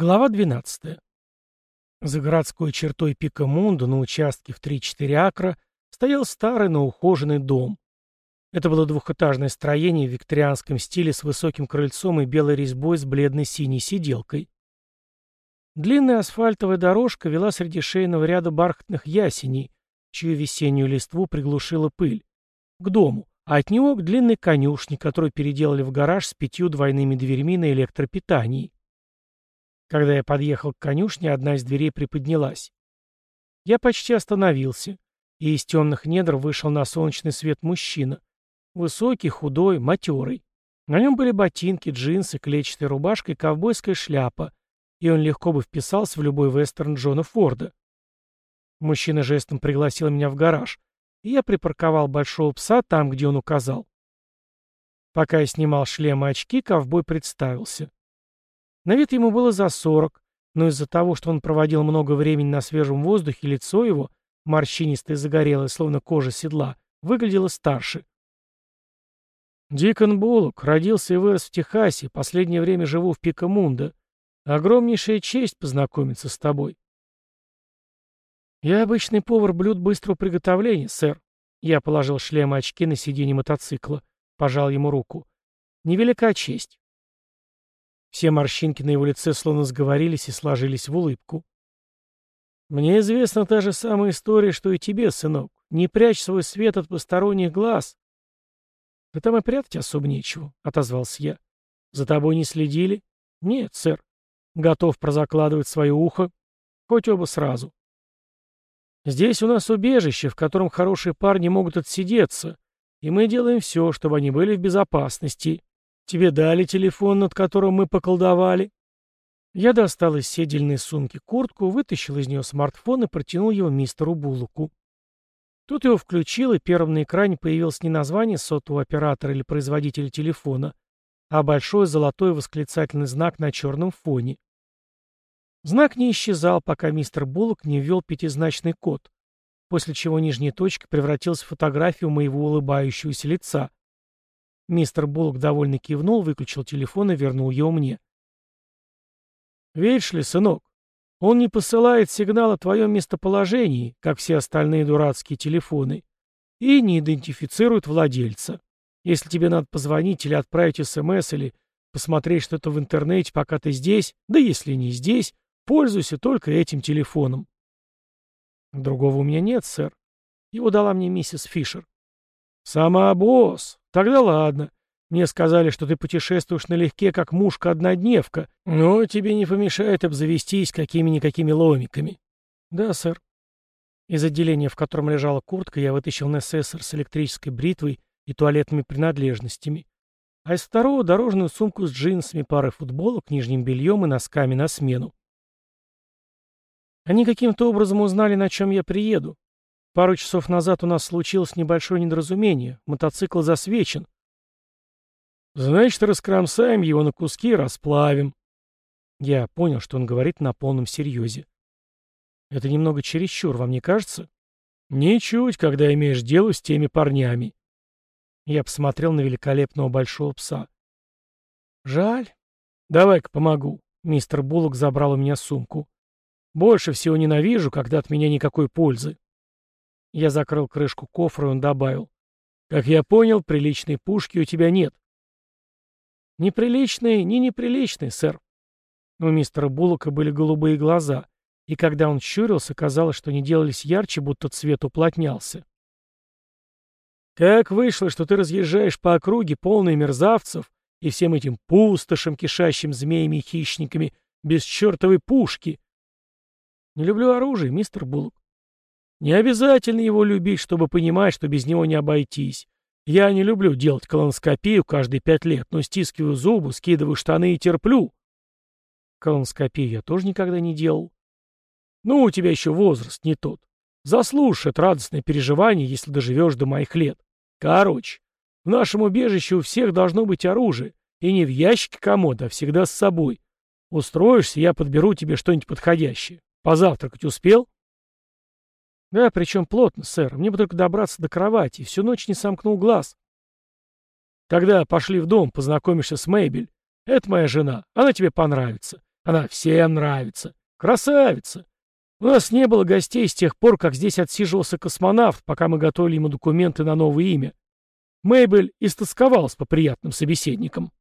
Глава 12. За городской чертой Пикамунда на участке в 3-4 акра стоял старый, но ухоженный дом. Это было двухэтажное строение в викторианском стиле с высоким крыльцом и белой резьбой с бледной синей сиделкой. Длинная асфальтовая дорожка вела среди шейного ряда бархатных ясеней, чью весеннюю листву приглушила пыль, к дому, а от него к длинной конюшне, которую переделали в гараж с пятью двойными дверьми на электропитании. Когда я подъехал к конюшне, одна из дверей приподнялась. Я почти остановился, и из темных недр вышел на солнечный свет мужчина. Высокий, худой, матерый. На нем были ботинки, джинсы, клетчатая рубашка и ковбойская шляпа, и он легко бы вписался в любой вестерн Джона Форда. Мужчина жестом пригласил меня в гараж, и я припарковал большого пса там, где он указал. Пока я снимал шлем и очки, ковбой представился. На вид ему было за сорок, но из-за того, что он проводил много времени на свежем воздухе, лицо его, морщинистое и загорелое, словно кожа седла, выглядело старше. Дикон Буллок родился и вырос в Техасе, последнее время живу в Пикамунда. Огромнейшая честь познакомиться с тобой. Я обычный повар блюд быстрого приготовления, сэр. Я положил шлем и очки на сиденье мотоцикла, пожал ему руку. Невелика честь. Все морщинки на его лице словно сговорились и сложились в улыбку. «Мне известна та же самая история, что и тебе, сынок. Не прячь свой свет от посторонних глаз». «Да там и прятать особо нечего», — отозвался я. «За тобой не следили?» «Нет, сэр. Готов прозакладывать свое ухо. Хоть оба сразу». «Здесь у нас убежище, в котором хорошие парни могут отсидеться, и мы делаем все, чтобы они были в безопасности. Тебе дали телефон, над которым мы поколдовали?» Я достал из седельной сумки куртку, вытащил из нее смартфон и протянул его мистеру Буллоку. Тут его включил, и первым на экране появилось не название сотового оператора или производителя телефона, а большой золотой восклицательный знак на черном фоне. Знак не исчезал, пока мистер Буллок не ввел пятизначный код, после чего нижняя точка превратилась в фотографию моего улыбающегося лица. Мистер Буллок довольно кивнул, выключил телефон и вернул его мне. «Видишь ли, сынок, он не посылает сигнал о твоем местоположении, как все остальные дурацкие телефоны, и не идентифицирует владельца. Если тебе надо позвонить или отправить СМС, или посмотреть что-то в интернете, пока ты здесь, да если не здесь, пользуйся только этим телефоном». «Другого у меня нет, сэр. Его дала мне миссис Фишер». «Сама босс. Тогда ладно. Мне сказали, что ты путешествуешь налегке, как мушка-однодневка, но тебе не помешает обзавестись какими-никакими ломиками». «Да, сэр». Из отделения, в котором лежала куртка, я вытащил НССР с электрической бритвой и туалетными принадлежностями, а из второго — дорожную сумку с джинсами, парой футболок, нижним бельем и носками на смену. Они каким-то образом узнали, на чем я приеду, Пару часов назад у нас случилось небольшое недоразумение. Мотоцикл засвечен. Значит, раскромсаем его на куски и расплавим. Я понял, что он говорит на полном серьезе. Это немного чересчур, вам не кажется? Ничуть, когда имеешь дело с теми парнями. Я посмотрел на великолепного большого пса. Жаль. Давай-ка помогу. Мистер Буллок забрал у меня сумку. Больше всего ненавижу, когда от меня никакой пользы. Я закрыл крышку кофра, и он добавил. «Как я понял, приличной пушки у тебя нет». «Неприличные, не неприличные, сэр». У мистера Буллока были голубые глаза, и когда он щурился, казалось, что они делались ярче, будто цвет уплотнялся. «Как вышло, что ты разъезжаешь по округе, полный мерзавцев, и всем этим пустошем, кишащим змеями и хищниками, без чертовой пушки?» «Не люблю оружие, мистер Буллок. Не обязательно его любить, чтобы понимать, что без него не обойтись. Я не люблю делать колоноскопию каждые пять лет, но стискиваю зубы, скидываю штаны и терплю. Колоноскопию я тоже никогда не делал. Ну, у тебя еще возраст не тот. Заслушай это радостное переживание, если доживешь до моих лет. Короче, в нашем убежище у всех должно быть оружие. И не в ящике комода, а всегда с собой. Устроишься, я подберу тебе что-нибудь подходящее. Позавтракать успел? «Да, причем плотно, сэр. Мне бы только добраться до кровати. Всю ночь не сомкнул глаз». «Тогда пошли в дом, познакомишься с Мэйбель. Это моя жена. Она тебе понравится. Она всем нравится. Красавица. У нас не было гостей с тех пор, как здесь отсиживался космонавт, пока мы готовили ему документы на новое имя. Мейбель истосковалась по приятным собеседникам.